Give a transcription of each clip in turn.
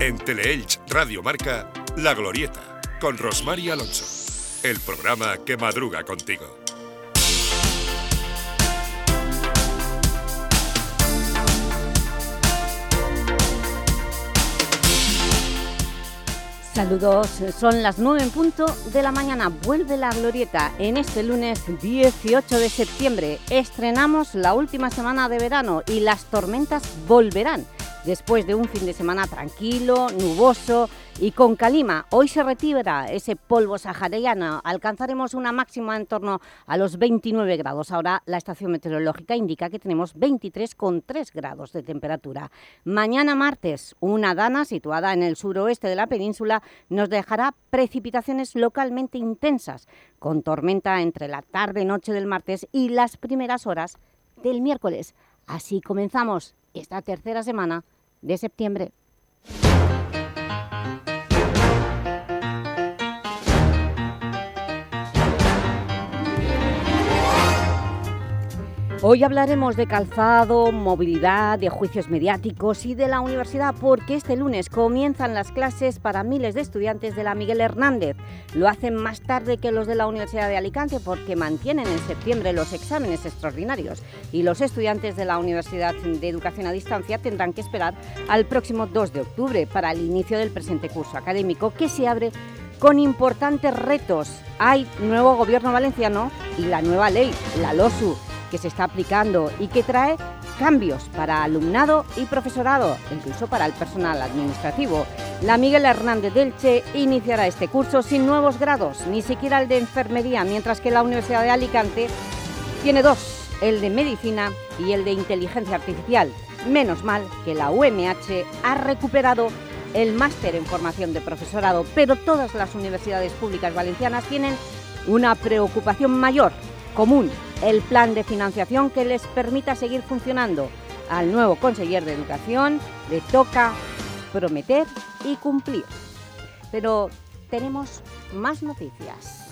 En Teleelch Radio Marca, La Glorieta, con Rosmar Alonso. El programa que madruga contigo. Saludos, son las 9 en punto de la mañana. Vuelve la glorieta en este lunes 18 de septiembre. Estrenamos la última semana de verano y las tormentas volverán después de un fin de semana tranquilo, nuboso y con calima. Hoy se retira ese polvo sahariano, alcanzaremos una máxima en torno a los 29 grados. Ahora la estación meteorológica indica que tenemos 23,3 grados de temperatura. Mañana martes, una dana situada en el suroeste de la península nos dejará precipitaciones localmente intensas, con tormenta entre la tarde-noche del martes y las primeras horas del miércoles. Así comenzamos esta tercera semana de septiembre. Hoy hablaremos de calzado, movilidad, de juicios mediáticos y de la universidad porque este lunes comienzan las clases para miles de estudiantes de la Miguel Hernández. Lo hacen más tarde que los de la Universidad de Alicante porque mantienen en septiembre los exámenes extraordinarios y los estudiantes de la Universidad de Educación a Distancia tendrán que esperar al próximo 2 de octubre para el inicio del presente curso académico que se abre con importantes retos. Hay nuevo gobierno valenciano y la nueva ley, la LOSU, que se está aplicando y que trae cambios para alumnado y profesorado, incluso para el personal administrativo. La Miguel Hernández Delche iniciará este curso sin nuevos grados, ni siquiera el de enfermería, mientras que la Universidad de Alicante tiene dos, el de medicina y el de inteligencia artificial. Menos mal que la UMH ha recuperado el máster en formación de profesorado, pero todas las universidades públicas valencianas tienen una preocupación mayor, común, el plan de financiación que les permita seguir funcionando. Al nuevo conseller de Educación le toca prometer y cumplir. Pero tenemos más noticias.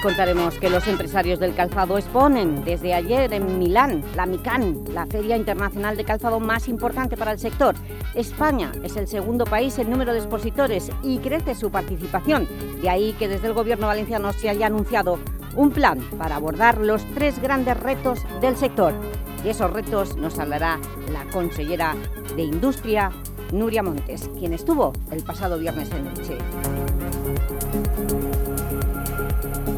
Contaremos que los empresarios del calzado exponen desde ayer en Milán la MICAN, la feria internacional de calzado más importante para el sector. España es el segundo país en número de expositores y crece su participación. De ahí que desde el Gobierno valenciano se haya anunciado un plan para abordar los tres grandes retos del sector. De esos retos nos hablará la consellera de Industria, Nuria Montes, quien estuvo el pasado viernes en Elche.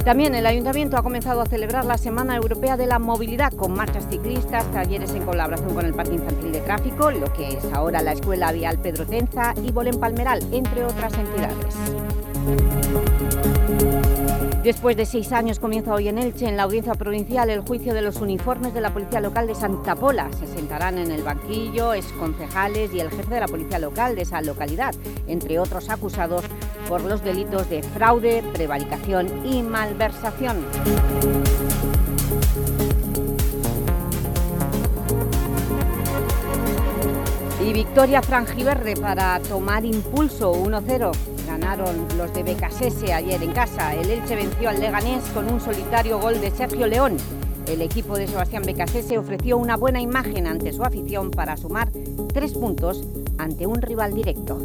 También el Ayuntamiento ha comenzado a celebrar la Semana Europea de la Movilidad con marchas ciclistas, talleres en colaboración con el Parque Infantil de Tráfico, lo que es ahora la Escuela Vial Pedro Tenza y Bolén Palmeral, entre otras entidades. Después de seis años comienza hoy en Elche, en la audiencia provincial, el juicio de los uniformes de la Policía Local de Santa Pola. Se sentarán en el banquillo exconcejales y el jefe de la Policía Local de esa localidad, entre otros acusados por los delitos de fraude, prevaricación y malversación. Y victoria frangiverde para tomar impulso 1-0 ganaron los de Becasese ayer en casa. El Elche venció al Leganés con un solitario gol de Sergio León. El equipo de Sebastián Becasese ofreció una buena imagen ante su afición para sumar tres puntos ante un rival directo.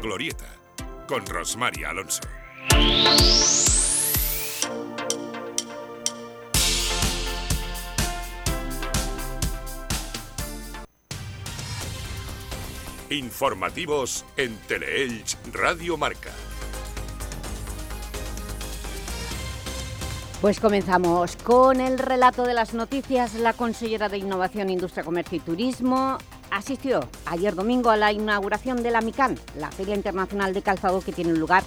Glorieta, con Rosmaria Alonso. Informativos en Teleelch Radio Marca. Pues comenzamos con el relato de las noticias. La consellera de Innovación, Industria, Comercio y Turismo asistió ayer domingo a la inauguración de la MICAN, la Feria Internacional de Calzado que tiene lugar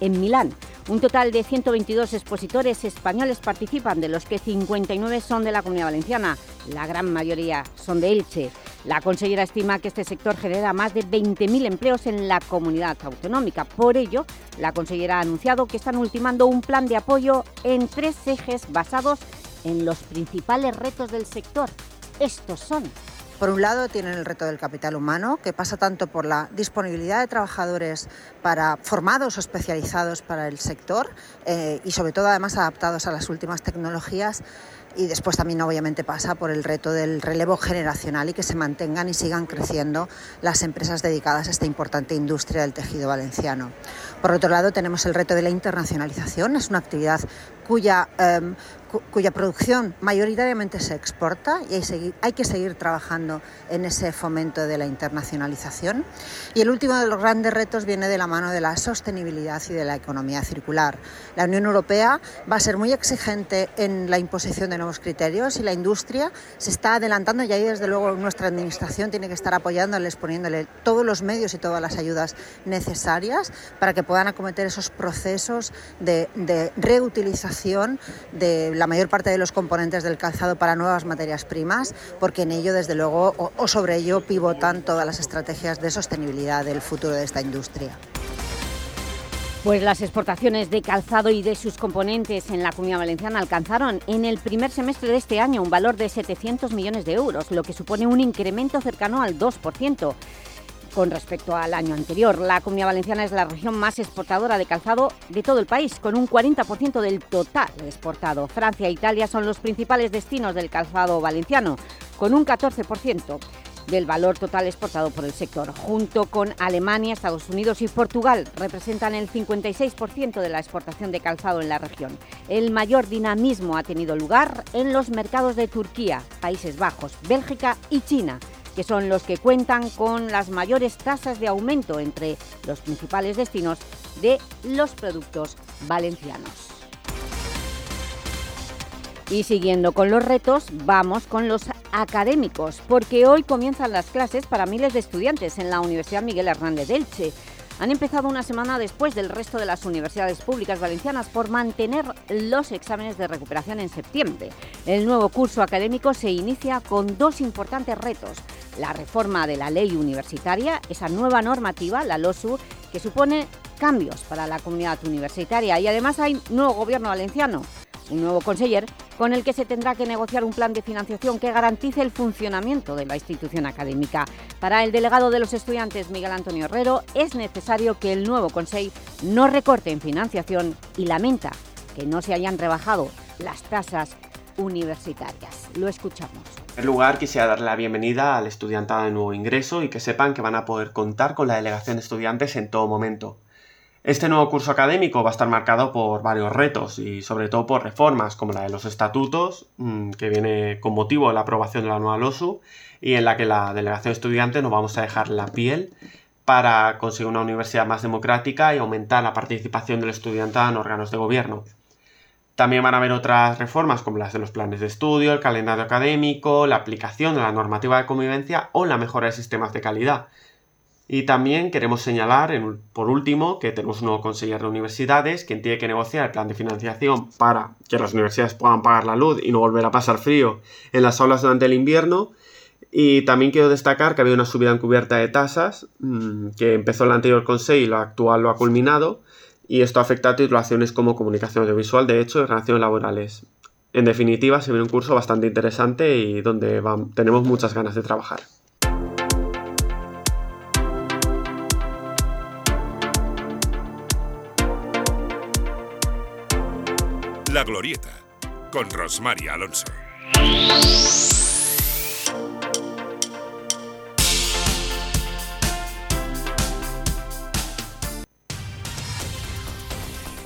en Milán. Un total de 122 expositores españoles participan, de los que 59 son de la Comunidad Valenciana. La gran mayoría son de Elche. La consellera estima que este sector genera más de 20.000 empleos en la comunidad autonómica. Por ello, la consellera ha anunciado que están ultimando un plan de apoyo en tres ejes basados en los principales retos del sector. Estos son por un lado, tienen el reto del capital humano, que pasa tanto por la disponibilidad de trabajadores para, formados o especializados para el sector eh, y, sobre todo, además adaptados a las últimas tecnologías, y después también obviamente pasa por el reto del relevo generacional y que se mantengan y sigan creciendo las empresas dedicadas a esta importante industria del tejido valenciano. Por otro lado tenemos el reto de la internacionalización, es una actividad cuya, cuya producción mayoritariamente se exporta y hay, hay, que seguir trabajando en ese fomento de la internacionalización. Y el último de los grandes retos viene de la mano de la sostenibilidad y de la economía circular. La Unión Europea va a ser muy exigente en la imposición de nuevos criterios y la industria se está adelantando y ahí desde luego nuestra administración tiene que estar apoyándoles, poniéndole todos los medios y todas las ayudas necesarias para que puedan acometer esos procesos de, de reutilización de la mayor parte de los componentes del calzado para nuevas materias primas, porque en ello, desde luego, o, sobre ello pivotan todas las estrategias de sostenibilidad del futuro de esta industria. Pues las exportaciones de calzado y de sus componentes en la Comunidad Valenciana alcanzaron en el primer semestre de este año un valor de 700 millones de euros, lo que supone un incremento cercano al 2% con respecto al año anterior. La Comunidad Valenciana es la región más exportadora de calzado de todo el país, con un 40% del total exportado. Francia e Italia son los principales destinos del calzado valenciano, con un 14% del valor total exportado por el sector. Junto con Alemania, Estados Unidos y Portugal representan el 56% de la exportación de calzado en la región. El mayor dinamismo ha tenido lugar en los mercados de Turquía, Países Bajos, Bélgica y China, que son los que cuentan con las mayores tasas de aumento entre los principales destinos de los productos valencianos. Y siguiendo con los retos, vamos con los académicos, porque hoy comienzan las clases para miles de estudiantes en la Universidad Miguel Hernández de Elche han empezado una semana después del resto de las universidades públicas valencianas por mantener los exámenes de recuperación en septiembre. El nuevo curso académico se inicia con dos importantes retos. La reforma de la ley universitaria, esa nueva normativa, la LOSU, que supone cambios para la comunidad universitaria y además hay nuevo gobierno valenciano un nuevo conseller con el que se tendrá que negociar un plan de financiación que garantice el funcionamiento de la institución académica. Para el delegado de los estudiantes, Miguel Antonio Herrero, es necesario que el nuevo Consejo no recorte en financiación y lamenta que no se hayan rebajado las tasas universitarias. Lo escuchamos. Primer lugar, quisiera dar la bienvenida al estudiantado de nuevo ingreso y que sepan que van a poder contar con la delegación de estudiantes en todo momento. Este nuevo curso académico va a estar marcado por varios retos y sobre todo por reformas como la de los estatutos, mm, que viene con motivo de la aprobación de la nueva LOSU y en la que la delegación estudiante nos vamos a dejar la piel para conseguir una universidad más democrática y aumentar la participación del estudiante en órganos de gobierno. También van a haber otras reformas como las de los planes de estudio, el calendario académico, la aplicación de la normativa de convivencia o la mejora de sistemas de calidad, y también queremos señalar, por último, que tenemos un nuevo consejero de universidades quien tiene que negociar el plan de financiación para que las universidades puedan pagar la luz y no volver a pasar frío en las aulas durante el invierno. Y también quiero destacar que había una subida encubierta de tasas mm, que empezó el anterior consejo y lo actual lo ha culminado. Y esto afecta a titulaciones como comunicación audiovisual, de hecho, y relaciones laborales. En definitiva, se viene un curso bastante interesante y donde tenemos muchas ganas de trabajar. La Glorieta, con Rosmaria Alonso.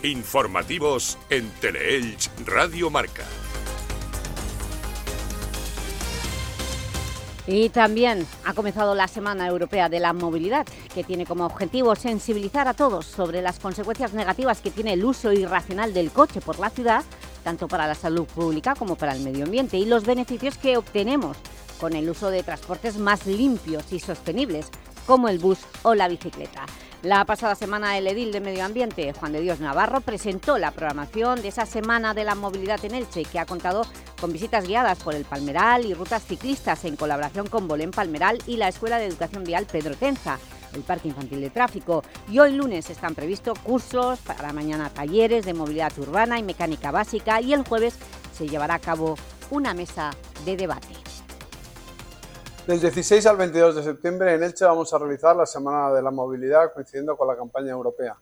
Informativos en Teleelch Radio Marca. Y también ha comenzado la Semana Europea de la Movilidad, que tiene como objetivo sensibilizar a todos sobre las consecuencias negativas que tiene el uso irracional del coche por la ciudad, tanto para la salud pública como para el medio ambiente, y los beneficios que obtenemos con el uso de transportes más limpios y sostenibles, como el bus o la bicicleta. La pasada semana el edil de Medio Ambiente, Juan de Dios Navarro, presentó la programación de esa Semana de la Movilidad en Elche, que ha contado con visitas guiadas por el Palmeral y rutas ciclistas en colaboración con Bolén Palmeral y la Escuela de Educación Vial Pedro Tenza el Parque Infantil de Tráfico. Y hoy lunes están previstos cursos, para mañana talleres de movilidad urbana y mecánica básica y el jueves se llevará a cabo una mesa de debate. Del 16 al 22 de septiembre en Elche vamos a realizar la Semana de la Movilidad coincidiendo con la campaña europea.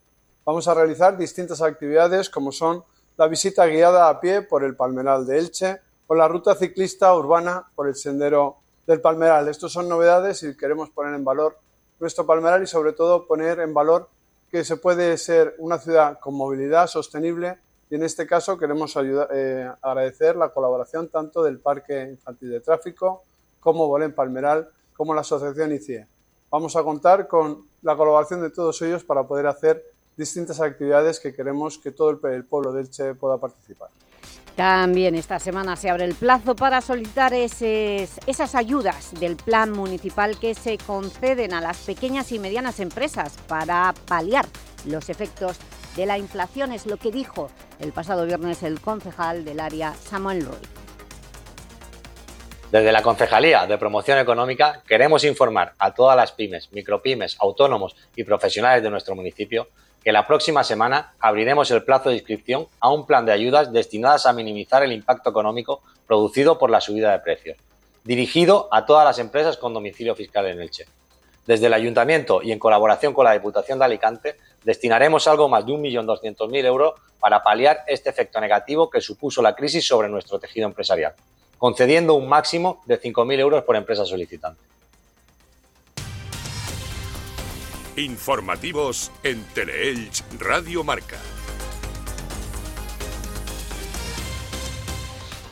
Vamos a realizar distintas actividades como son la visita guiada a pie por el Palmeral de Elche o la ruta ciclista urbana por el Sendero del Palmeral. Estos son novedades y queremos poner en valor nuestro Palmeral y sobre todo poner en valor que se puede ser una ciudad con movilidad sostenible y en este caso queremos eh, agradecer la colaboración tanto del Parque Infantil de Tráfico como Bolén Palmeral como la Asociación ICIE. Vamos a contar con la colaboración de todos ellos para poder hacer distintas actividades que queremos que todo el, pueblo del Che pueda participar. También esta semana se abre el plazo para solicitar esas ayudas del plan municipal que se conceden a las pequeñas y medianas empresas para paliar los efectos de la inflación, es lo que dijo el pasado viernes el concejal del área Samuel Roy. Desde la Concejalía de Promoción Económica queremos informar a todas las pymes, micropymes, autónomos y profesionales de nuestro municipio que la próxima semana abriremos el plazo de inscripción a un plan de ayudas destinadas a minimizar el impacto económico producido por la subida de precios, dirigido a todas las empresas con domicilio fiscal en Elche. Desde el Ayuntamiento y en colaboración con la Diputación de Alicante, destinaremos algo más de 1.200.000 euros para paliar este efecto negativo que supuso la crisis sobre nuestro tejido empresarial, concediendo un máximo de 5.000 euros por empresa solicitante. Informativos en Teleelch Radio Marca.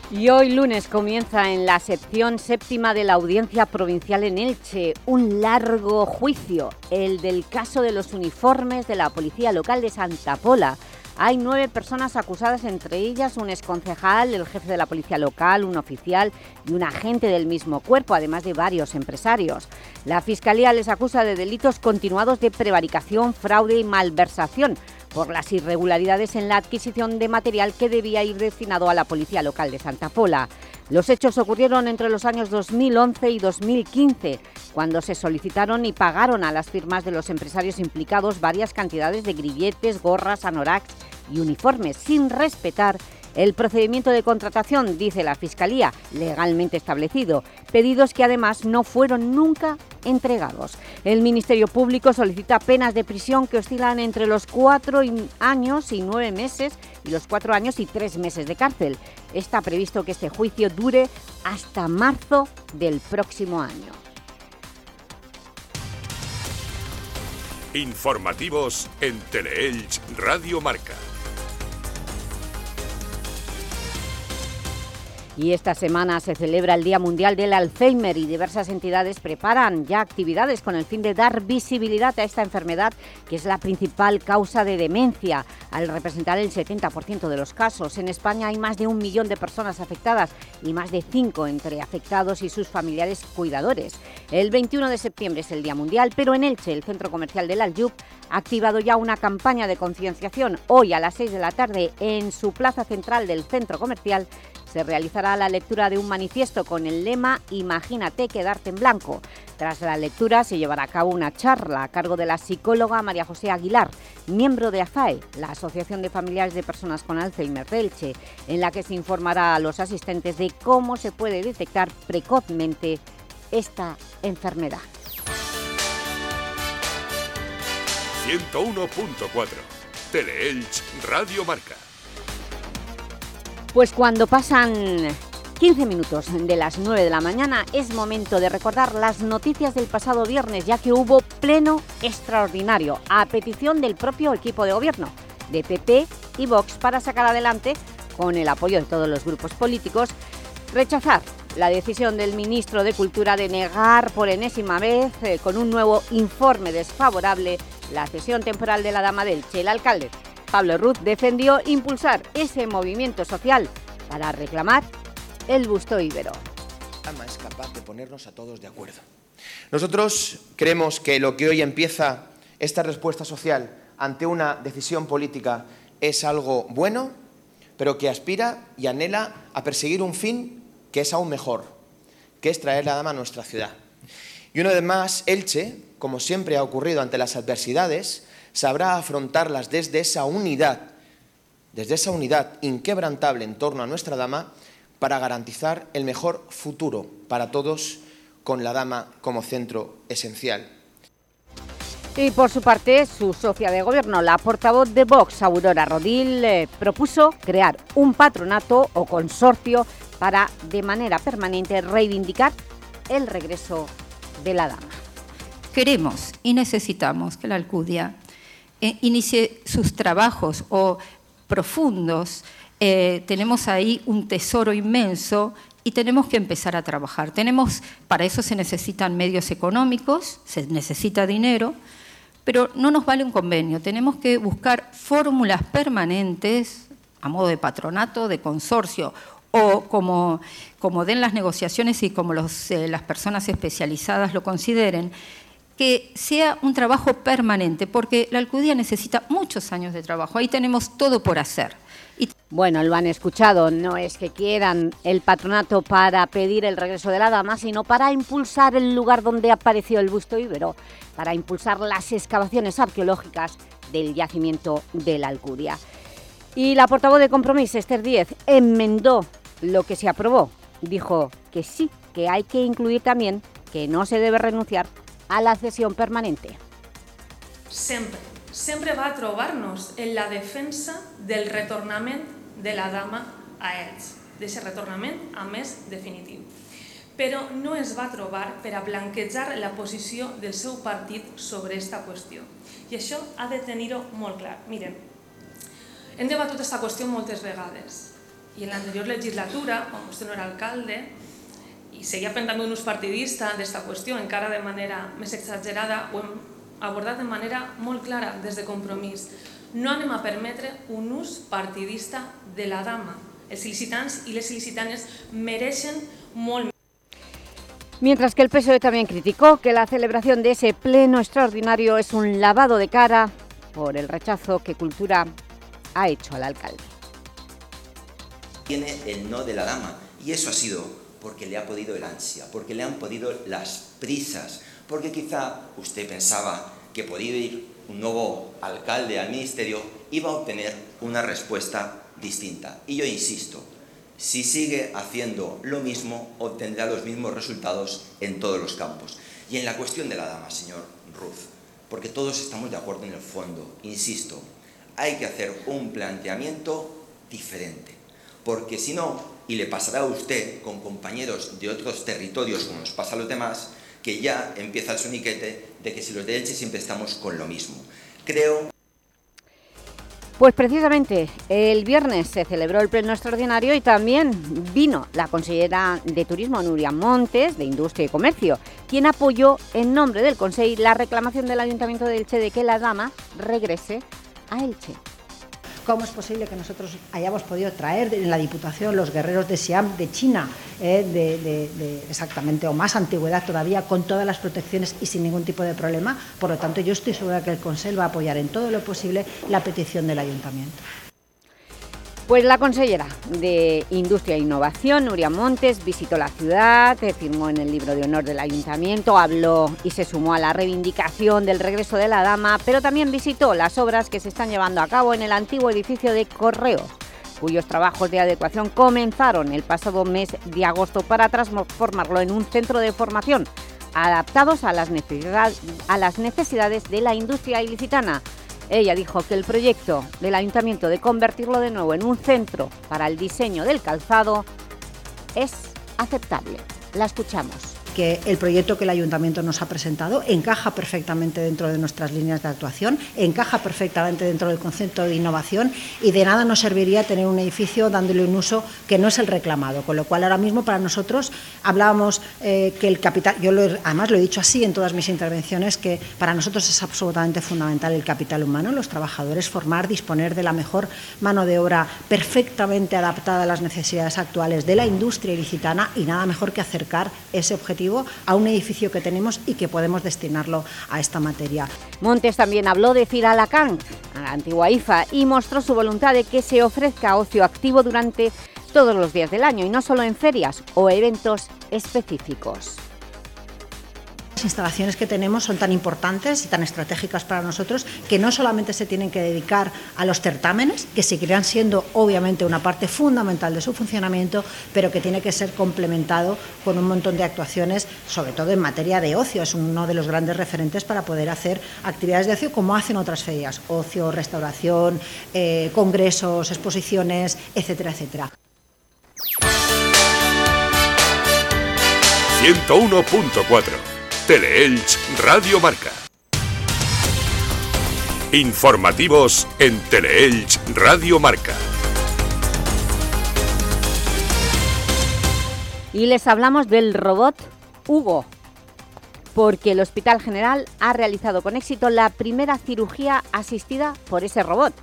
Y hoy lunes comienza en la sección séptima de la Audiencia Provincial en Elche un largo juicio, el del caso de los uniformes de la Policía Local de Santa Pola, hay nueve personas acusadas, entre ellas un exconcejal, el jefe de la policía local, un oficial y un agente del mismo cuerpo, además de varios empresarios. La Fiscalía les acusa de delitos continuados de prevaricación, fraude y malversación por las irregularidades en la adquisición de material que debía ir destinado a la Policía Local de Santa Pola. Los hechos ocurrieron entre los años 2011 y 2015, cuando se solicitaron y pagaron a las firmas de los empresarios implicados varias cantidades de grilletes, gorras, anoraks y uniformes, sin respetar el procedimiento de contratación, dice la Fiscalía, legalmente establecido, pedidos que además no fueron nunca entregados. El Ministerio Público solicita penas de prisión que oscilan entre los cuatro años y nueve meses y los cuatro años y tres meses de cárcel. Está previsto que este juicio dure hasta marzo del próximo año. Informativos en Teleelch Radio Marca. Y esta semana se celebra el Día Mundial del Alzheimer y diversas entidades preparan ya actividades con el fin de dar visibilidad a esta enfermedad que es la principal causa de demencia al representar el 70% de los casos. En España hay más de un millón de personas afectadas y más de cinco entre afectados y sus familiares cuidadores. El 21 de septiembre es el Día Mundial, pero en Elche, el centro comercial del Aljub, ha activado ya una campaña de concienciación. Hoy a las 6 de la tarde en su plaza central del centro comercial se realizará la lectura de un manifiesto con el lema Imagínate quedarte en blanco. Tras la lectura se llevará a cabo una charla a cargo de la psicóloga María José Aguilar, miembro de AFAE, la Asociación de Familiares de Personas con Alzheimer Elche, en la que se informará a los asistentes de cómo se puede detectar precozmente esta enfermedad. 101.4 Teleelch Radio Marca pues cuando pasan 15 minutos de las 9 de la mañana es momento de recordar las noticias del pasado viernes, ya que hubo pleno extraordinario a petición del propio equipo de gobierno de PP y Vox para sacar adelante, con el apoyo de todos los grupos políticos, rechazar la decisión del ministro de Cultura de negar por enésima vez, eh, con un nuevo informe desfavorable, la cesión temporal de la Dama del Che. El alcalde Pablo Ruz defendió impulsar ese movimiento social para reclamar el busto íbero. es capaz de ponernos a todos de acuerdo. Nosotros creemos que lo que hoy empieza Esta respuesta social ante una decisión política es algo bueno, pero que aspira y anhela a perseguir un fin que es aún mejor, que es traer la dama a nuestra ciudad. Y una vez más, Elche, como siempre ha ocurrido ante las adversidades, sabrá afrontarlas desde esa unidad, desde esa unidad inquebrantable en torno a nuestra dama, para garantizar el mejor futuro para todos con la dama como centro esencial. Y por su parte, su socia de gobierno, la portavoz de Vox, Aurora Rodil, eh, propuso crear un patronato o consorcio para, de manera permanente, reivindicar el regreso de la dama. Queremos y necesitamos que la Alcudia eh, inicie sus trabajos o profundos. Eh, tenemos ahí un tesoro inmenso y tenemos que empezar a trabajar. Tenemos, para eso se necesitan medios económicos, se necesita dinero, pero no nos vale un convenio. Tenemos que buscar fórmulas permanentes a modo de patronato, de consorcio o como, como den las negociaciones y como eh, las personas especializadas lo consideren, que sea un trabajo permanente, porque la Alcudía necesita muchos años de trabajo. Ahí tenemos todo por hacer. Bueno, lo han escuchado, no es que quieran el patronato para pedir el regreso de la dama, sino para impulsar el lugar donde apareció el busto íbero, para impulsar las excavaciones arqueológicas del yacimiento de la Alcudia. Y la portavoz de Compromiso, Esther Díez, enmendó lo que se aprobó. Dijo que sí, que hay que incluir también que no se debe renunciar a la cesión permanente. Sempre, sempre va trobar-nos en la defensa del retornament de la dama a ells, d'aquest retornament a més definitiu. Però no es va trobar per a blanquejar la posició del seu partit sobre aquesta qüestió. I això ha de tenir-ho molt clar. Miren, hem debatut aquesta qüestió moltes vegades i en l'anterior legislatura, quan vostè no era alcalde, i seguia fent també un ús partidista d'esta qüestió, encara de manera més exagerada, ho hem abordat de manera molt clara des de compromís. No anem a permetre un ús partidista de la dama. Els il·licitants i les il·licitanes mereixen molt Mientras que el PSOE también criticó que la celebración de ese pleno extraordinario es un lavado de cara por el rechazo que Cultura ha hecho al alcalde. Tiene el no de la dama y eso ha sido porque le ha podido el ansia, porque le han podido las prisas, porque quizá usted pensaba que podía ir un nuevo alcalde al ministerio, iba a obtener una respuesta distinta. Y yo insisto, si sigue haciendo lo mismo, obtendrá los mismos resultados en todos los campos. Y en la cuestión de la dama, señor Ruth, porque todos estamos de acuerdo en el fondo, insisto, hay que hacer un planteamiento diferente, porque si no, y le pasará a usted con compañeros de otros territorios, como nos pasa a los demás, que ya empieza el soniquete de que si los de Elche siempre estamos con lo mismo. Creo... Pues precisamente el viernes se celebró el pleno extraordinario y también vino la consellera de Turismo Nuria Montes, de Industria y Comercio, quien apoyó en nombre del Consejo la reclamación del Ayuntamiento de Elche de que la dama regrese a Elche. ¿Cómo es posible que nosotros hayamos podido traer en la Diputación los guerreros de Siam de China, eh, de, exactamente, o más antigüedad todavía, con todas las protecciones y sin ningún tipo de problema? Por lo tanto, yo estoy segura que el Consejo va a apoyar en todo lo posible la petición del Ayuntamiento. Pues la consellera de Industria e Innovación, Nuria Montes, visitó la ciudad, firmó en el libro de honor del Ayuntamiento, habló y se sumó a la reivindicación del regreso de la dama, pero también visitó las obras que se están llevando a cabo en el antiguo edificio de Correos, cuyos trabajos de adecuación comenzaron el pasado mes de agosto para transformarlo en un centro de formación adaptados a las, a las necesidades de la industria ilicitana. Ella dijo que el proyecto del Ayuntamiento de convertirlo de nuevo en un centro para el diseño del calzado es aceptable. La escuchamos que el proyecto que el Ayuntamiento nos ha presentado encaja perfectamente dentro de nuestras líneas de actuación, encaja perfectamente dentro del concepto de innovación y de nada nos serviría tener un edificio dándole un uso que no es el reclamado, con lo cual ahora mismo para nosotros hablábamos eh, que el capital, yo además lo he dicho así en todas mis intervenciones, que para nosotros es absolutamente fundamental el capital humano, los trabajadores, formar, disponer de la mejor mano de obra perfectamente adaptada a las necesidades actuales de la industria ilicitana y nada mejor que acercar ese objetivo a un edificio que tenemos y que podemos destinarlo a esta materia. Montes también habló de Firalacán, a la antigua IFA, y mostró su voluntad de que se ofrezca ocio activo durante todos los días del año y no solo en ferias o eventos específicos. Las instalaciones que tenemos son tan importantes y tan estratégicas para nosotros que no solamente se tienen que dedicar a los certámenes, que seguirán siendo obviamente una parte fundamental de su funcionamiento, pero que tiene que ser complementado con un montón de actuaciones, sobre todo en materia de ocio. Es uno de los grandes referentes para poder hacer actividades de ocio como hacen otras ferias, ocio, restauración, eh, congresos, exposiciones, etcétera, etcétera. 101.4 Teleelch Radio Marca. Informativos en Teleelch Radio Marca. Y les hablamos del robot Hugo, porque el Hospital General ha realizado con éxito la primera cirugía asistida por ese robot.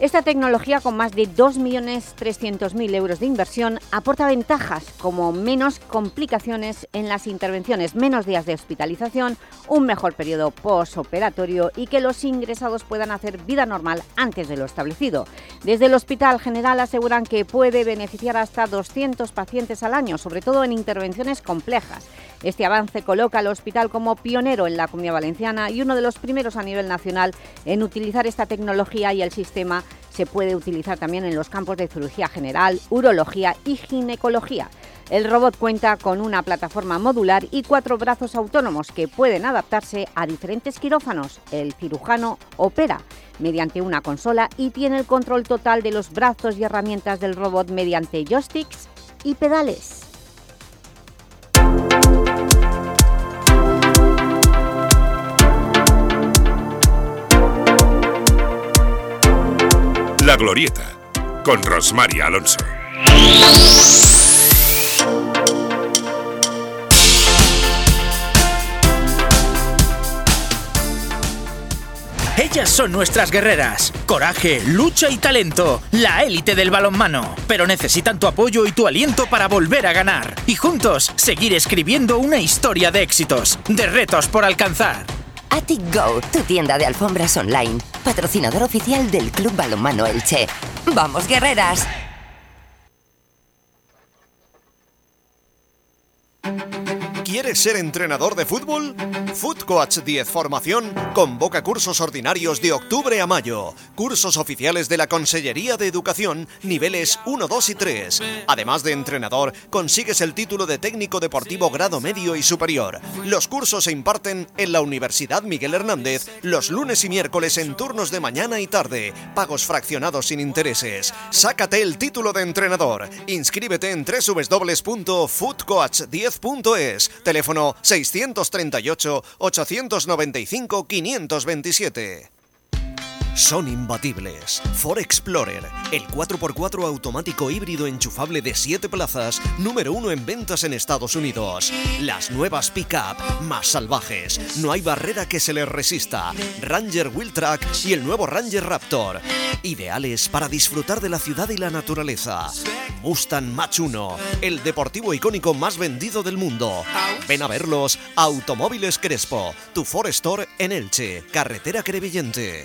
Esta tecnología, con más de 2.300.000 euros de inversión, aporta ventajas como menos complicaciones en las intervenciones, menos días de hospitalización, un mejor periodo postoperatorio y que los ingresados puedan hacer vida normal antes de lo establecido. Desde el Hospital General aseguran que puede beneficiar hasta 200 pacientes al año, sobre todo en intervenciones complejas. Este avance coloca al hospital como pionero en la Comunidad Valenciana y uno de los primeros a nivel nacional en utilizar esta tecnología y el sistema se puede utilizar también en los campos de cirugía general, urología y ginecología. El robot cuenta con una plataforma modular y cuatro brazos autónomos que pueden adaptarse a diferentes quirófanos. El cirujano opera mediante una consola y tiene el control total de los brazos y herramientas del robot mediante joysticks y pedales. La Glorieta, con Rosmary Alonso. Ellas son nuestras guerreras. Coraje, lucha y talento. La élite del balonmano. Pero necesitan tu apoyo y tu aliento para volver a ganar. Y juntos seguir escribiendo una historia de éxitos, de retos por alcanzar. Attic Go, tu tienda de alfombras online, patrocinador oficial del Club Balonmano Elche. ¡Vamos, guerreras! ¿Quieres ser entrenador de fútbol? Footcoach 10 Formación convoca cursos ordinarios de octubre a mayo, cursos oficiales de la Consellería de Educación, niveles 1, 2 y 3. Además de entrenador, consigues el título de técnico deportivo grado medio y superior. Los cursos se imparten en la Universidad Miguel Hernández los lunes y miércoles en turnos de mañana y tarde, pagos fraccionados sin intereses. Sácate el título de entrenador. Inscríbete en www.footcoach10.es Teléfono 638-895-527. Son imbatibles. Ford Explorer, el 4x4 automático híbrido enchufable de 7 plazas, número 1 en ventas en Estados Unidos. Las nuevas pick-up, más salvajes. No hay barrera que se les resista. Ranger Wheeltrack y el nuevo Ranger Raptor. Ideales para disfrutar de la ciudad y la naturaleza. Mustang Mach 1, el deportivo icónico más vendido del mundo. Ven a verlos. Automóviles Crespo, tu Ford Store en Elche, carretera Crevillente.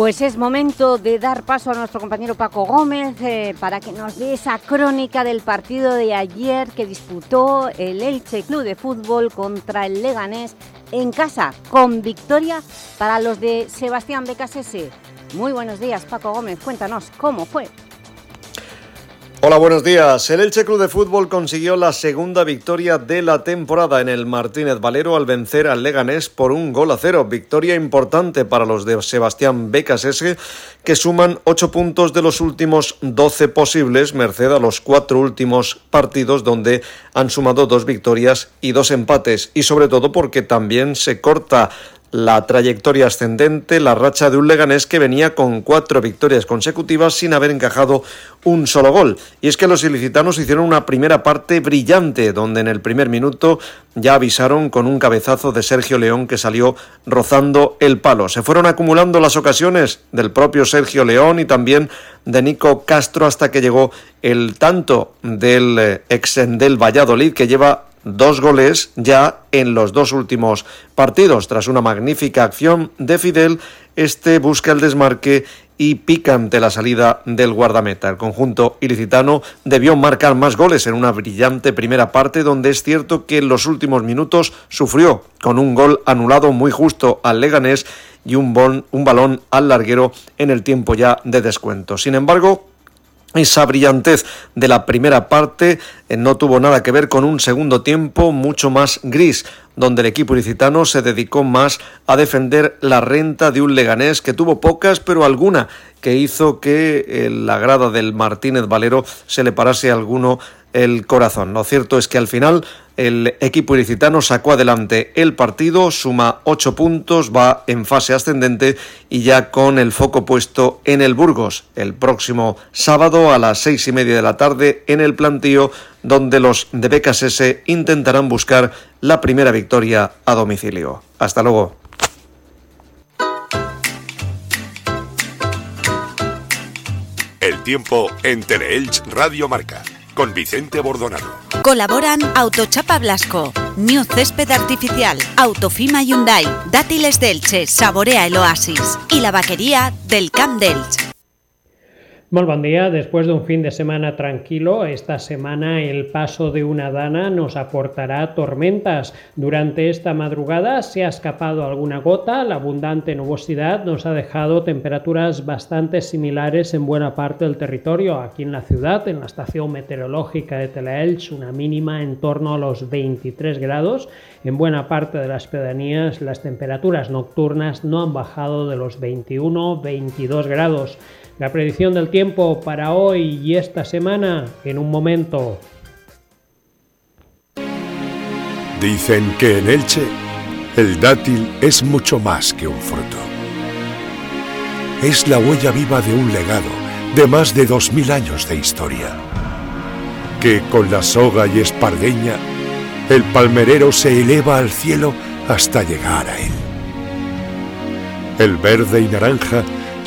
Pues es momento de dar paso a nuestro compañero Paco Gómez eh, para que nos dé esa crónica del partido de ayer que disputó el Elche Club de Fútbol contra el Leganés en casa, con victoria para los de Sebastián Becasese. Muy buenos días, Paco Gómez. Cuéntanos, ¿cómo fue? Hola, buenos días. El Elche Club de Fútbol consiguió la segunda victoria de la temporada en el Martínez Valero al vencer al Leganés por un gol a cero. Victoria importante para los de Sebastián Becasese, que suman ocho puntos de los últimos doce posibles, merced a los cuatro últimos partidos donde han sumado dos victorias y dos empates. Y sobre todo porque también se corta la trayectoria ascendente, la racha de un Leganés que venía con cuatro victorias consecutivas sin haber encajado un solo gol. Y es que los ilicitanos hicieron una primera parte brillante, donde en el primer minuto ya avisaron con un cabezazo de Sergio León que salió rozando el palo. Se fueron acumulando las ocasiones del propio Sergio León y también de Nico Castro hasta que llegó el tanto del eh, ex del Valladolid que lleva dos goles ya en los dos últimos partidos. Tras una magnífica acción de Fidel, este busca el desmarque y pica ante la salida del guardameta. El conjunto ilicitano debió marcar más goles en una brillante primera parte donde es cierto que en los últimos minutos sufrió con un gol anulado muy justo al Leganés y un, un balón al larguero en el tiempo ya de descuento. Sin embargo, esa brillantez de la primera parte eh, no tuvo nada que ver con un segundo tiempo mucho más gris, donde el equipo ilicitano se dedicó más a defender la renta de un Leganés que tuvo pocas, pero alguna, que hizo que eh, la grada del Martínez Valero se le parase a alguno el corazón. Lo cierto es que al final el equipo ilicitano sacó adelante el partido, suma ocho puntos, va en fase ascendente y ya con el foco puesto en el Burgos el próximo sábado a las seis y media de la tarde en el plantío donde los de BKSS intentarán buscar la primera victoria a domicilio. Hasta luego. El tiempo en Teleelch Radio Marca con Vicente Bordonado. Colaboran Autochapa Blasco, New Césped Artificial, Autofima Hyundai, Dátiles Delche, Saborea el Oasis y la vaquería del Camp Delche. Muy buen día. Después de un fin de semana tranquilo, esta semana el paso de una dana nos aportará tormentas. Durante esta madrugada se ha escapado alguna gota, la abundante nubosidad nos ha dejado temperaturas bastante similares en buena parte del territorio. Aquí en la ciudad, en la estación meteorológica de Telaelch, una mínima en torno a los 23 grados. En buena parte de las pedanías las temperaturas nocturnas no han bajado de los 21-22 grados. La predicción del tiempo para hoy y esta semana en un momento. Dicen que en Elche el dátil es mucho más que un fruto. Es la huella viva de un legado de más de 2.000 años de historia. Que con la soga y espardeña, el palmerero se eleva al cielo hasta llegar a él. El verde y naranja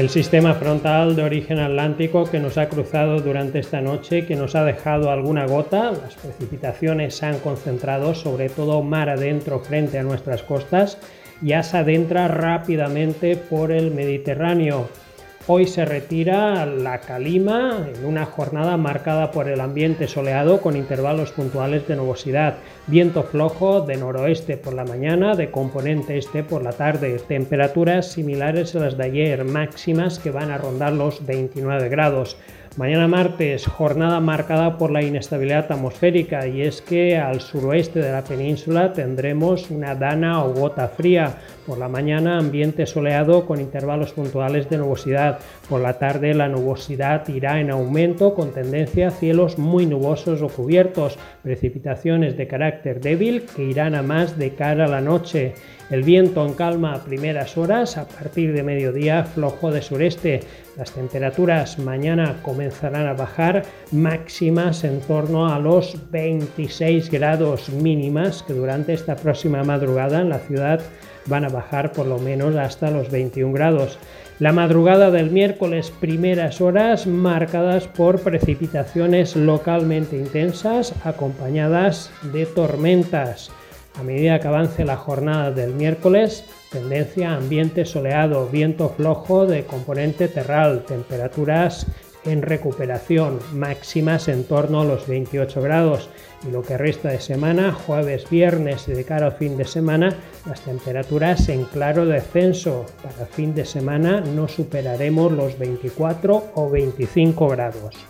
El sistema frontal de origen atlántico que nos ha cruzado durante esta noche, que nos ha dejado alguna gota, las precipitaciones se han concentrado sobre todo mar adentro frente a nuestras costas, ya se adentra rápidamente por el Mediterráneo. Hoy se retira la calima en una jornada marcada por el ambiente soleado con intervalos puntuales de nubosidad, viento flojo de noroeste por la mañana, de componente este por la tarde, temperaturas similares a las de ayer, máximas que van a rondar los 29 grados. Mañana martes, jornada marcada por la inestabilidad atmosférica y es que al suroeste de la península tendremos una dana o gota fría. Por la mañana ambiente soleado con intervalos puntuales de nubosidad. Por la tarde la nubosidad irá en aumento con tendencia a cielos muy nubosos o cubiertos. Precipitaciones de carácter débil que irán a más de cara a la noche. El viento en calma a primeras horas, a partir de mediodía flojo de sureste. Las temperaturas mañana comenzarán a bajar, máximas en torno a los 26 grados mínimas, que durante esta próxima madrugada en la ciudad van a bajar por lo menos hasta los 21 grados. La madrugada del miércoles, primeras horas marcadas por precipitaciones localmente intensas, acompañadas de tormentas. A medida que avance la jornada del miércoles, tendencia a ambiente soleado, viento flojo de componente terral, temperaturas en recuperación, máximas en torno a los 28 grados. Y lo que resta de semana, jueves, viernes y de cara al fin de semana, las temperaturas en claro descenso. Para fin de semana no superaremos los 24 o 25 grados.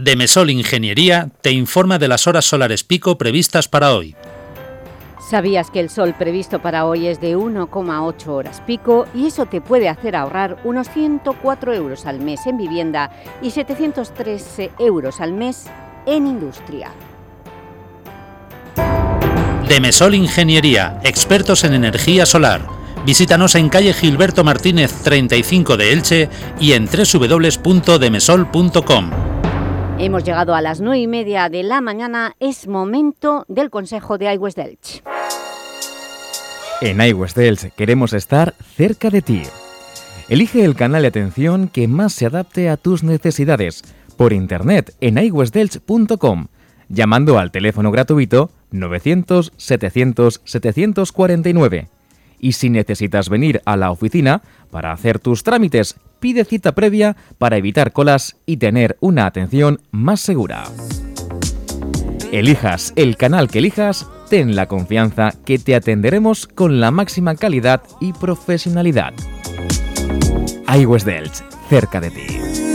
Demesol Ingeniería te informa de las horas solares pico previstas para hoy. ¿Sabías que el sol previsto para hoy es de 1,8 horas pico y eso te puede hacer ahorrar unos 104 euros al mes en vivienda y 713 euros al mes en industria? Demesol Ingeniería, expertos en energía solar. Visítanos en calle Gilberto Martínez 35 de Elche y en www.demesol.com. Hemos llegado a las nueve y media de la mañana. Es momento del Consejo de iWest Delch. En iWest Delch queremos estar cerca de ti. Elige el canal de atención que más se adapte a tus necesidades por internet en iwestdelch.com, llamando al teléfono gratuito 900 700 749. Y si necesitas venir a la oficina para hacer tus trámites, pide cita previa para evitar colas y tener una atención más segura. Elijas el canal que elijas, ten la confianza que te atenderemos con la máxima calidad y profesionalidad. iWest Delch, cerca de ti.